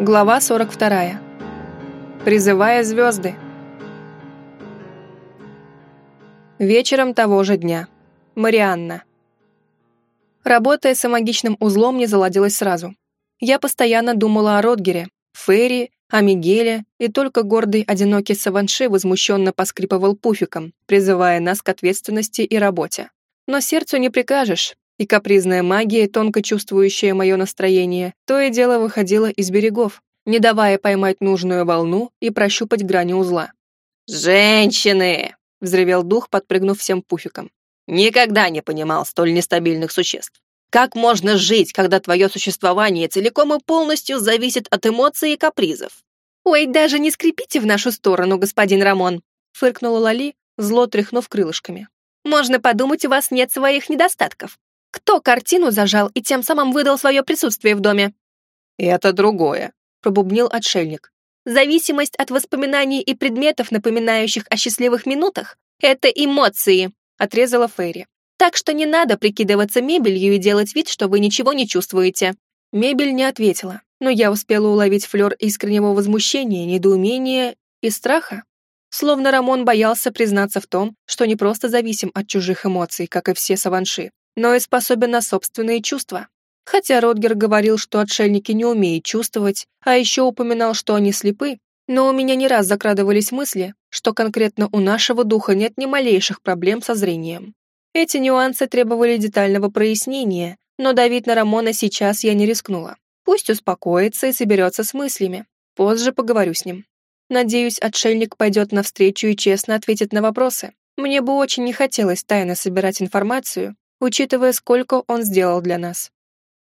Глава 42. Призывая звезды. Вечером того же дня. Марианна. Работая с магичным узлом не заладилось сразу. Я постоянно думала о Ротгере, Ферри, о Мигеле, и только гордый, одинокий Саванше возмущенно поскрипывал пуфиком, призывая нас к ответственности и работе. Но сердцу не прикажешь, и капризная магия, тонко чувствующая мое настроение, то и дело выходила из берегов, не давая поймать нужную волну и прощупать грани узла. «Женщины!» — взревел дух, подпрыгнув всем пуфиком. «Никогда не понимал столь нестабильных существ. Как можно жить, когда твое существование целиком и полностью зависит от эмоций и капризов?» «Ой, даже не скрипите в нашу сторону, господин Рамон!» — фыркнула Лали, зло тряхнув крылышками. «Можно подумать, у вас нет своих недостатков. Кто картину зажал и тем самым выдал свое присутствие в доме?» «Это другое», — пробубнил отшельник. «Зависимость от воспоминаний и предметов, напоминающих о счастливых минутах, это эмоции», — отрезала Фейри. «Так что не надо прикидываться мебелью и делать вид, что вы ничего не чувствуете». Мебель не ответила, но я успела уловить флер искреннего возмущения, недоумения и страха. Словно Рамон боялся признаться в том, что не просто зависим от чужих эмоций, как и все саванши, но и способен на собственные чувства. Хотя Ротгер говорил, что отшельники не умеют чувствовать, а еще упоминал, что они слепы, но у меня не раз закрадывались мысли, что конкретно у нашего духа нет ни малейших проблем со зрением. Эти нюансы требовали детального прояснения, но давить на Рамона сейчас я не рискнула. Пусть успокоится и соберется с мыслями. Позже поговорю с ним. Надеюсь, отшельник пойдет навстречу и честно ответит на вопросы. Мне бы очень не хотелось тайно собирать информацию, учитывая, сколько он сделал для нас.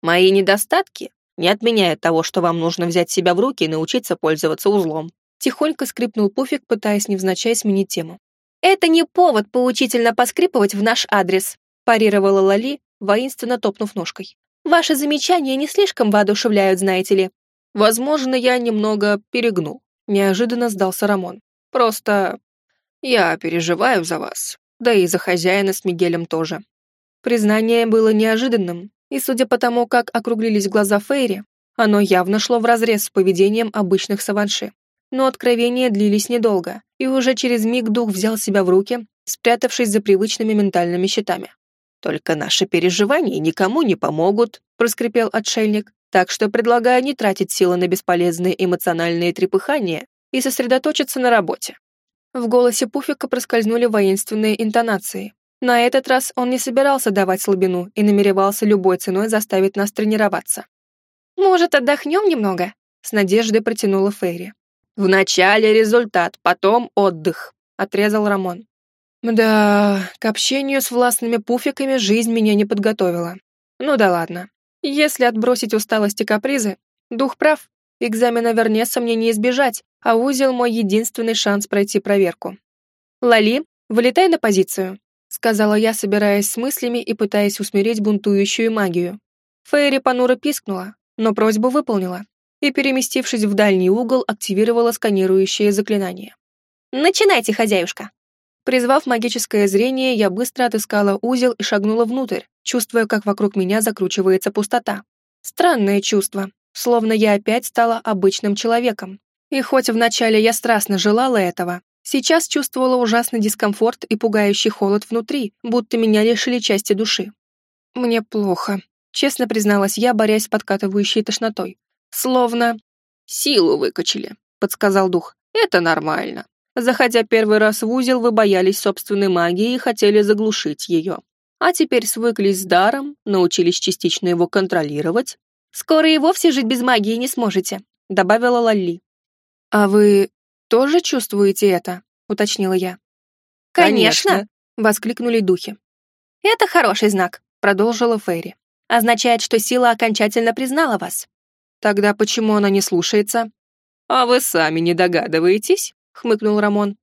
Мои недостатки не отменяют того, что вам нужно взять себя в руки и научиться пользоваться узлом. Тихонько скрипнул пуфик, пытаясь невзначай сменить тему. «Это не повод поучительно поскрипывать в наш адрес», парировала Лали, воинственно топнув ножкой. «Ваши замечания не слишком воодушевляют, знаете ли». «Возможно, я немного перегнул», неожиданно сдался Рамон. «Просто я переживаю за вас, да и за хозяина с Мигелем тоже. Признание было неожиданным, и судя по тому, как округлились глаза Фейри, оно явно шло вразрез с поведением обычных саванши. Но откровения длились недолго, и уже через миг дух взял себя в руки, спрятавшись за привычными ментальными щитами. «Только наши переживания никому не помогут», — проскрипел отшельник, «так что предлагаю не тратить силы на бесполезные эмоциональные трепыхания и сосредоточиться на работе». В голосе Пуфика проскользнули воинственные интонации, на этот раз он не собирался давать слабину и намеревался любой ценой заставить нас тренироваться. «Может, отдохнем немного?» — с надеждой протянула Фейри. «Вначале результат, потом отдых», — отрезал Рамон. «Да, к общению с властными пуфиками жизнь меня не подготовила. Ну да ладно. Если отбросить усталость и капризы, дух прав, экзамена Вернеса мне не избежать, а узел мой единственный шанс пройти проверку. Лали, вылетай на позицию сказала я, собираясь с мыслями и пытаясь усмирить бунтующую магию. Фейри понуро пискнула, но просьбу выполнила и, переместившись в дальний угол, активировала сканирующее заклинание. «Начинайте, хозяюшка!» Призвав магическое зрение, я быстро отыскала узел и шагнула внутрь, чувствуя, как вокруг меня закручивается пустота. Странное чувство, словно я опять стала обычным человеком. И хоть вначале я страстно желала этого, Сейчас чувствовала ужасный дискомфорт и пугающий холод внутри, будто меня лишили части души. «Мне плохо», — честно призналась я, борясь с подкатывающей тошнотой. «Словно...» «Силу выкачали», — подсказал дух. «Это нормально. Заходя первый раз в узел, вы боялись собственной магии и хотели заглушить ее. А теперь свыклись с даром, научились частично его контролировать. Скоро и вовсе жить без магии не сможете», — добавила Лалли. «А вы тоже чувствуете это?» — уточнила я. «Конечно!» — воскликнули духи. «Это хороший знак», — продолжила Фейри. «Означает, что сила окончательно признала вас». «Тогда почему она не слушается?» «А вы сами не догадываетесь?» — хмыкнул Рамон.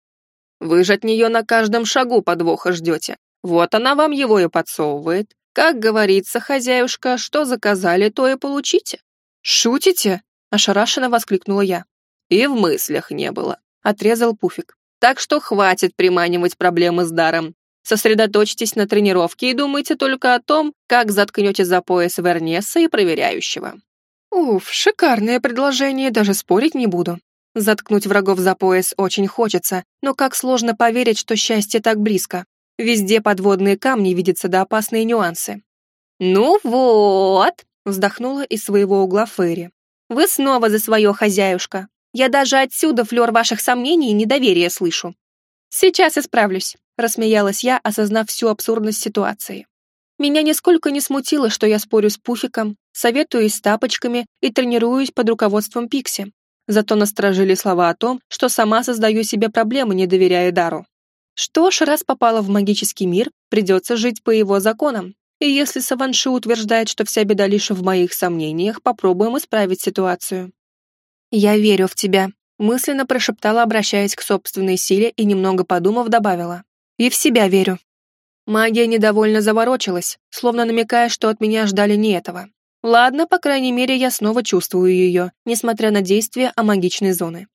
«Вы же от нее на каждом шагу подвоха ждете. Вот она вам его и подсовывает. Как говорится, хозяюшка, что заказали, то и получите». «Шутите?» — ошарашенно воскликнула я. И в мыслях не было. Отрезал Пуфик. Так что хватит приманивать проблемы с даром. Сосредоточьтесь на тренировке и думайте только о том, как заткнете за пояс Вернеса и проверяющего. Уф, шикарное предложение, даже спорить не буду. Заткнуть врагов за пояс очень хочется, но как сложно поверить, что счастье так близко. Везде подводные камни видятся да опасные нюансы. «Ну вот», — вздохнула из своего угла Ферри. «Вы снова за свое, хозяюшка. Я даже отсюда флер ваших сомнений и недоверия слышу». «Сейчас исправлюсь», — рассмеялась я, осознав всю абсурдность ситуации. Меня нисколько не смутило, что я спорю с Пуфиком, советуюсь с тапочками и тренируюсь под руководством Пикси. Зато насторожили слова о том, что сама создаю себе проблемы, не доверяя Дару. Что ж, раз попала в магический мир, придется жить по его законам. И если Саванши утверждает, что вся беда лишь в моих сомнениях, попробуем исправить ситуацию. «Я верю в тебя», — мысленно прошептала, обращаясь к собственной силе и, немного подумав, добавила. «И в себя верю». Магия недовольно заворочилась, словно намекая, что от меня ждали не этого. Ладно, по крайней мере, я снова чувствую ее, несмотря на действия амагичной зоны.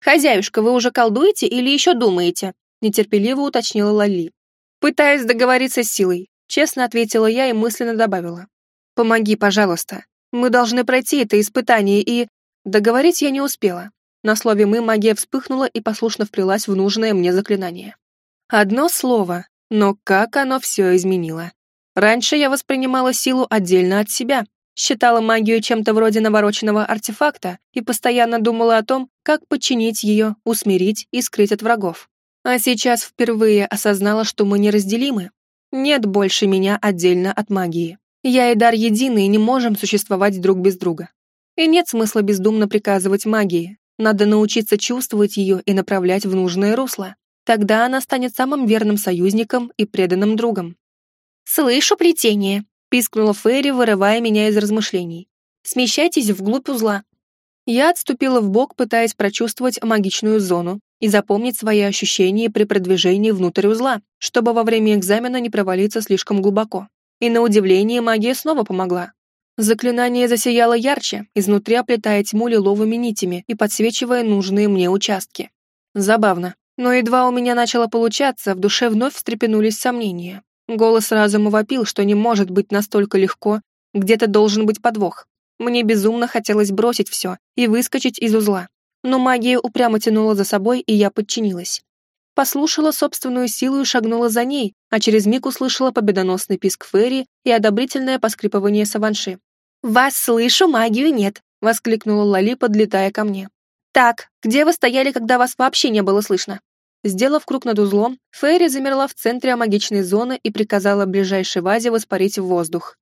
«Хозяюшка, вы уже колдуете или еще думаете?» нетерпеливо уточнила Лали. «Пытаюсь договориться с силой», честно ответила я и мысленно добавила. «Помоги, пожалуйста. Мы должны пройти это испытание и...» Договорить я не успела. На слове «мы» магия вспыхнула и послушно вплелась в нужное мне заклинание. Одно слово, но как оно все изменило. Раньше я воспринимала силу отдельно от себя, считала магию чем-то вроде навороченного артефакта и постоянно думала о том, как подчинить ее, усмирить и скрыть от врагов. А сейчас впервые осознала, что мы неразделимы. Нет больше меня отдельно от магии. Я и Дар едины и не можем существовать друг без друга. И нет смысла бездумно приказывать магии. Надо научиться чувствовать ее и направлять в нужное русло. Тогда она станет самым верным союзником и преданным другом. «Слышу плетение», — пискнула Ферри, вырывая меня из размышлений. «Смещайтесь вглубь узла». Я отступила в бок, пытаясь прочувствовать магичную зону и запомнить свои ощущения при продвижении внутрь узла, чтобы во время экзамена не провалиться слишком глубоко. И на удивление магия снова помогла. Заклинание засияло ярче, изнутри оплетая тьму лиловыми нитями и подсвечивая нужные мне участки. Забавно. Но едва у меня начало получаться, в душе вновь встрепенулись сомнения. Голос разума вопил, что не может быть настолько легко, где-то должен быть подвох. Мне безумно хотелось бросить все и выскочить из узла. Но магия упрямо тянула за собой, и я подчинилась. Послушала собственную силу и шагнула за ней, а через миг услышала победоносный писк Ферри и одобрительное поскрипывание Саванши. «Вас слышу, магию нет!» — воскликнула Лали, подлетая ко мне. «Так, где вы стояли, когда вас вообще не было слышно?» Сделав круг над узлом, Фейри замерла в центре магичной зоны и приказала ближайшей вазе воспарить в воздух.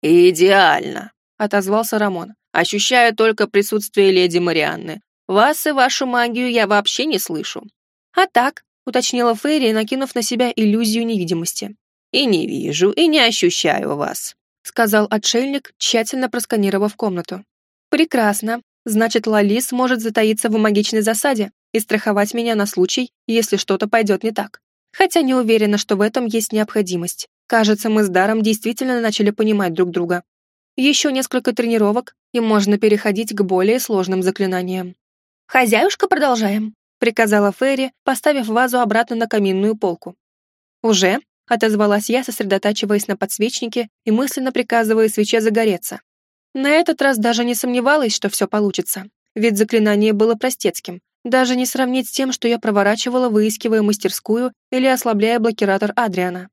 «Идеально!» — отозвался Рамон. «Ощущаю только присутствие леди Марианны. Вас и вашу магию я вообще не слышу». «А так?» — уточнила Фейри, накинув на себя иллюзию невидимости. «И не вижу, и не ощущаю вас», — сказал отшельник, тщательно просканировав комнату. «Прекрасно. Значит, Лали сможет затаиться в магичной засаде и страховать меня на случай, если что-то пойдет не так. Хотя не уверена, что в этом есть необходимость. Кажется, мы с Даром действительно начали понимать друг друга. Еще несколько тренировок, и можно переходить к более сложным заклинаниям. «Хозяюшка, продолжаем», — приказала Ферри, поставив вазу обратно на каминную полку. «Уже?» — отозвалась я, сосредотачиваясь на подсвечнике и мысленно приказывая свече загореться. На этот раз даже не сомневалась, что все получится, ведь заклинание было простецким, даже не сравнить с тем, что я проворачивала, выискивая мастерскую или ослабляя блокиратор Адриана.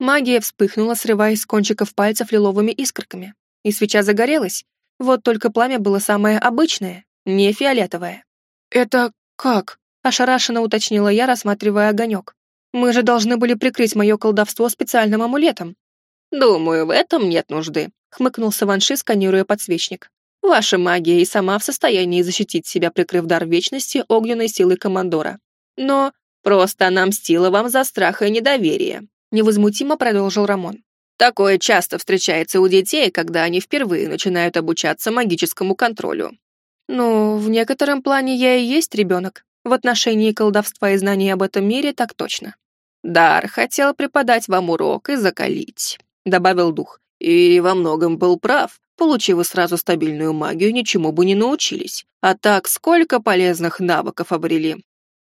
Магия вспыхнула, срываясь с кончиков пальцев лиловыми искорками, и свеча загорелась, вот только пламя было самое обычное, не фиолетовое. «Это как?» — ошарашенно уточнила я, рассматривая огонек. «Мы же должны были прикрыть мое колдовство специальным амулетом». «Думаю, в этом нет нужды», хмыкнул Саванши, сканируя подсвечник. «Ваша магия и сама в состоянии защитить себя, прикрыв дар вечности огненной силой командора. Но просто она мстила вам за страх и недоверие», невозмутимо продолжил Рамон. «Такое часто встречается у детей, когда они впервые начинают обучаться магическому контролю». «Ну, в некотором плане я и есть ребенок. В отношении колдовства и знаний об этом мире так точно». «Дар хотел преподать вам урок и закалить», — добавил дух. И во многом был прав. Получив сразу стабильную магию, ничему бы не научились. А так, сколько полезных навыков обрели.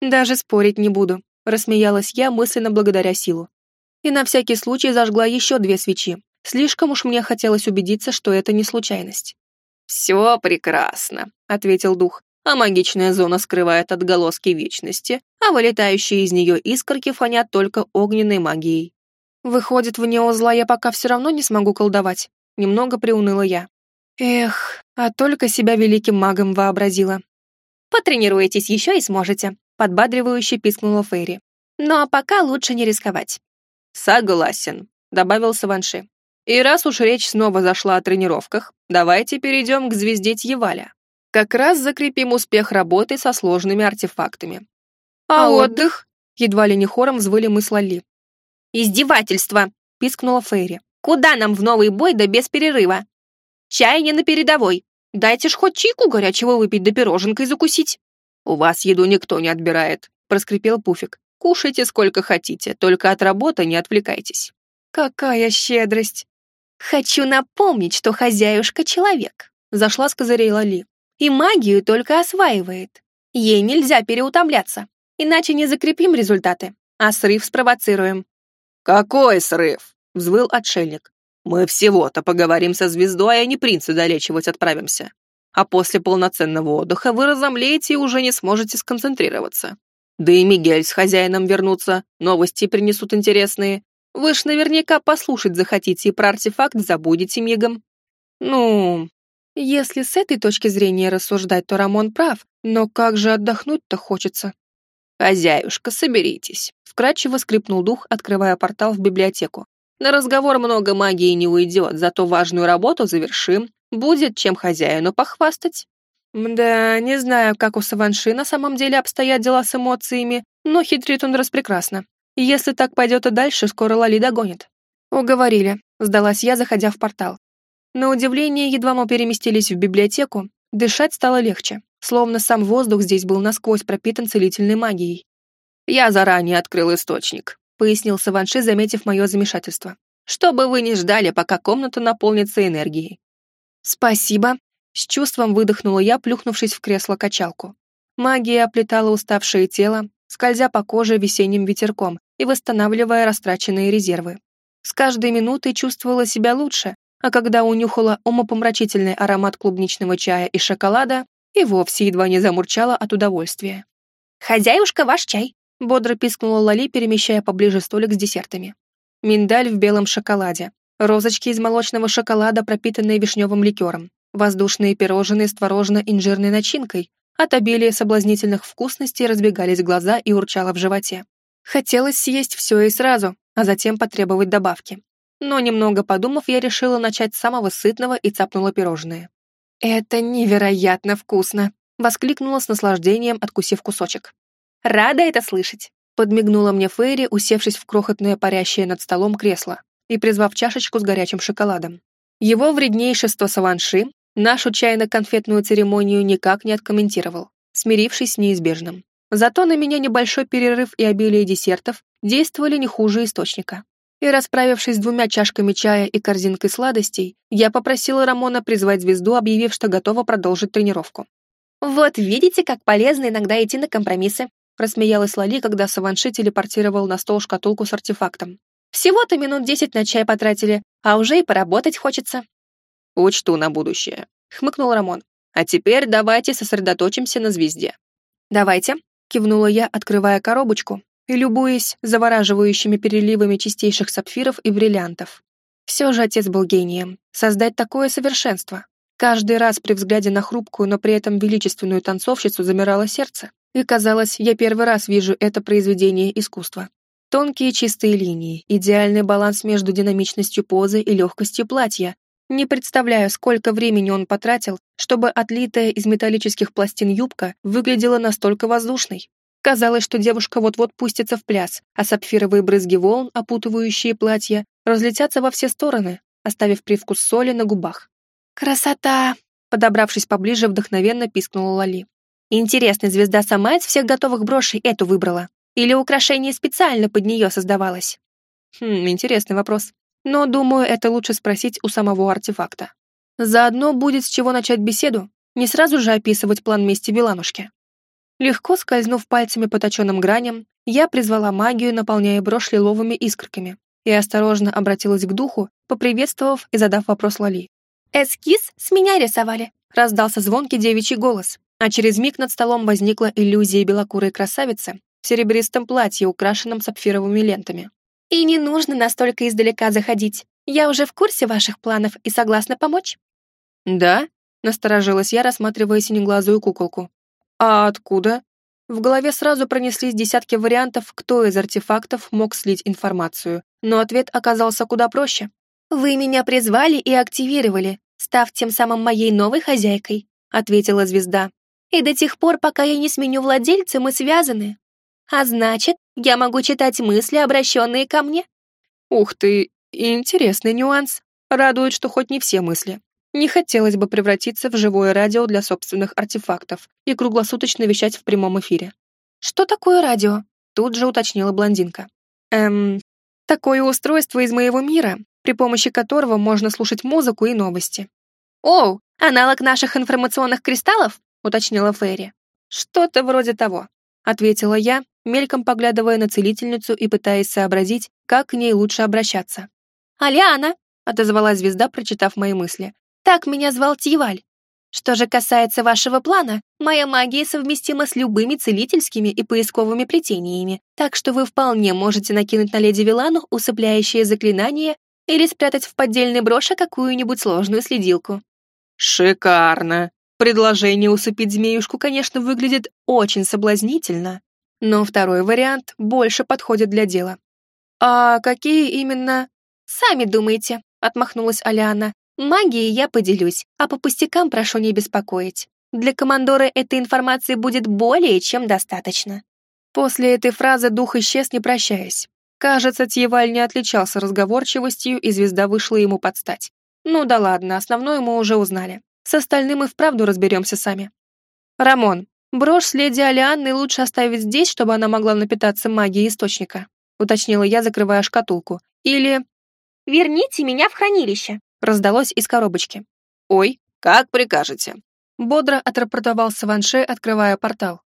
Даже спорить не буду, рассмеялась я, мысленно благодаря силу. И на всякий случай зажгла еще две свечи. Слишком уж мне хотелось убедиться, что это не случайность. «Все прекрасно», — ответил дух, а магичная зона скрывает отголоски вечности, а вылетающие из нее искорки фонят только огненной магией. Выходит, вне узла я пока все равно не смогу колдовать. Немного приуныла я. Эх, а только себя великим магом вообразила. Потренируетесь еще и сможете, подбадривающе пискнула Фейри. Ну а пока лучше не рисковать. Согласен, добавил Саванши. И раз уж речь снова зашла о тренировках, давайте перейдем к звезде Тьеваля. Как раз закрепим успех работы со сложными артефактами. А, а отдых? Едва ли не хором взвыли мы с Лали. «Издевательство!» — пискнула Фейри. «Куда нам в новый бой да без перерыва? Чай не на передовой. Дайте ж хоть чайку горячего выпить да пироженкой закусить». «У вас еду никто не отбирает», — проскрипел Пуфик. «Кушайте сколько хотите, только от работы не отвлекайтесь». «Какая щедрость!» «Хочу напомнить, что хозяюшка — человек», — зашла с козырей Лали. «И магию только осваивает. Ей нельзя переутомляться, иначе не закрепим результаты, а срыв спровоцируем». «Какой срыв?» — взвыл отшельник. «Мы всего-то поговорим со звездой, а не принца долечивать отправимся. А после полноценного отдыха вы разомлеете и уже не сможете сконцентрироваться. Да и Мигель с хозяином вернутся, новости принесут интересные. Вы ж наверняка послушать захотите и про артефакт забудете мигом». «Ну, если с этой точки зрения рассуждать, то Рамон прав, но как же отдохнуть-то хочется?» «Хозяюшка, соберитесь», — вкратчиво скрипнул дух, открывая портал в библиотеку. «На разговор много магии не уйдет, зато важную работу завершим. Будет чем хозяину похвастать». Да, не знаю, как у Саванши на самом деле обстоят дела с эмоциями, но хитрит он распрекрасно. Если так пойдет и дальше, скоро Лали догонит. Уговорили, сдалась я, заходя в портал. На удивление, едва мы переместились в библиотеку, дышать стало легче словно сам воздух здесь был насквозь пропитан целительной магией. «Я заранее открыл источник», — пояснил Саванши, заметив мое замешательство. «Чтобы вы не ждали, пока комната наполнится энергией». «Спасибо», — с чувством выдохнула я, плюхнувшись в кресло-качалку. Магия оплетала уставшее тело, скользя по коже весенним ветерком и восстанавливая растраченные резервы. С каждой минутой чувствовала себя лучше, а когда унюхала умопомрачительный аромат клубничного чая и шоколада, и вовсе едва не замурчала от удовольствия. «Хозяюшка, ваш чай!» — бодро пискнула Лали, перемещая поближе столик с десертами. Миндаль в белом шоколаде, розочки из молочного шоколада, пропитанные вишневым ликером, воздушные пирожные с творожно-инжирной начинкой. От обилия соблазнительных вкусностей разбегались глаза и урчало в животе. Хотелось съесть все и сразу, а затем потребовать добавки. Но немного подумав, я решила начать с самого сытного и цапнула пирожное. «Это невероятно вкусно!» — воскликнула с наслаждением, откусив кусочек. «Рада это слышать!» — подмигнула мне Фейри, усевшись в крохотное парящее над столом кресло и призвав чашечку с горячим шоколадом. Его вреднейшество Саванши нашу чайно-конфетную церемонию никак не откомментировал, смирившись с неизбежным. Зато на меня небольшой перерыв и обилие десертов действовали не хуже источника и, расправившись с двумя чашками чая и корзинкой сладостей, я попросила Рамона призвать звезду, объявив, что готова продолжить тренировку. «Вот видите, как полезно иногда идти на компромиссы», рассмеялась Лали, когда Саванши телепортировал на стол шкатулку с артефактом. «Всего-то минут десять на чай потратили, а уже и поработать хочется». «Учту на будущее», — хмыкнул Рамон. «А теперь давайте сосредоточимся на звезде». «Давайте», — кивнула я, открывая коробочку, и любуясь завораживающими переливами чистейших сапфиров и бриллиантов. Все же отец был гением. Создать такое совершенство. Каждый раз при взгляде на хрупкую, но при этом величественную танцовщицу замирало сердце. И казалось, я первый раз вижу это произведение искусства. Тонкие чистые линии, идеальный баланс между динамичностью позы и легкостью платья. Не представляю, сколько времени он потратил, чтобы отлитая из металлических пластин юбка выглядела настолько воздушной. Казалось, что девушка вот-вот пустится в пляс, а сапфировые брызги волн, опутывающие платье, разлетятся во все стороны, оставив привкус соли на губах. «Красота!» Подобравшись поближе, вдохновенно пискнула Лали. «Интересно, звезда сама из всех готовых брошей эту выбрала? Или украшение специально под нее создавалось?» Хм, интересный вопрос. Но, думаю, это лучше спросить у самого артефакта. Заодно будет с чего начать беседу, не сразу же описывать план мести Беланушки. Легко скользнув пальцами по точенным граням, я призвала магию, наполняя брошь лиловыми искорками, и осторожно обратилась к духу, поприветствовав и задав вопрос Лали. «Эскиз с меня рисовали. раздался звонкий девичий голос, а через миг над столом возникла иллюзия белокурой красавицы в серебристом платье, украшенном сапфировыми лентами. «И не нужно настолько издалека заходить. Я уже в курсе ваших планов и согласна помочь». «Да?» — насторожилась я, рассматривая синеглазую куколку. «А откуда?» В голове сразу пронеслись десятки вариантов, кто из артефактов мог слить информацию, но ответ оказался куда проще. «Вы меня призвали и активировали, став тем самым моей новой хозяйкой», ответила звезда. «И до тех пор, пока я не сменю владельца, мы связаны. А значит, я могу читать мысли, обращенные ко мне». «Ух ты, интересный нюанс. Радует, что хоть не все мысли. Не хотелось бы превратиться в живое радио для собственных артефактов и круглосуточно вещать в прямом эфире. «Что такое радио?» Тут же уточнила блондинка. «Эм, такое устройство из моего мира, при помощи которого можно слушать музыку и новости». «Оу, аналог наших информационных кристаллов?» уточнила Ферри. «Что-то вроде того», ответила я, мельком поглядывая на целительницу и пытаясь сообразить, как к ней лучше обращаться. «Алиана!» — отозвалась звезда, прочитав мои мысли. Так меня звал Тьеваль. Что же касается вашего плана, моя магия совместима с любыми целительскими и поисковыми плетениями, так что вы вполне можете накинуть на леди Вилану усыпляющее заклинание или спрятать в поддельной броше какую-нибудь сложную следилку. Шикарно. Предложение усыпить змеюшку, конечно, выглядит очень соблазнительно, но второй вариант больше подходит для дела. А какие именно? Сами думаете, отмахнулась Алиана. Магией я поделюсь, а по пустякам прошу не беспокоить. Для командора этой информации будет более чем достаточно». После этой фразы дух исчез, не прощаясь. Кажется, Тьеваль не отличался разговорчивостью, и звезда вышла ему под стать. Ну да ладно, основное мы уже узнали. С остальным и вправду разберемся сами. Рамон, брошь с леди Алианной лучше оставить здесь, чтобы она могла напитаться магией источника, уточнила я, закрывая шкатулку. Или... «Верните меня в хранилище», раздалось из коробочки. «Ой, как прикажете!» Бодро отрапортовал Саванше, открывая портал.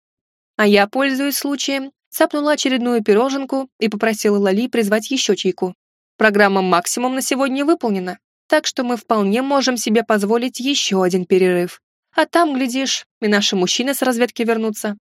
А я, пользуясь случаем, цапнула очередную пироженку и попросила Лали призвать еще чайку. Программа «Максимум» на сегодня выполнена, так что мы вполне можем себе позволить еще один перерыв. А там, глядишь, и наши мужчины с разведки вернутся.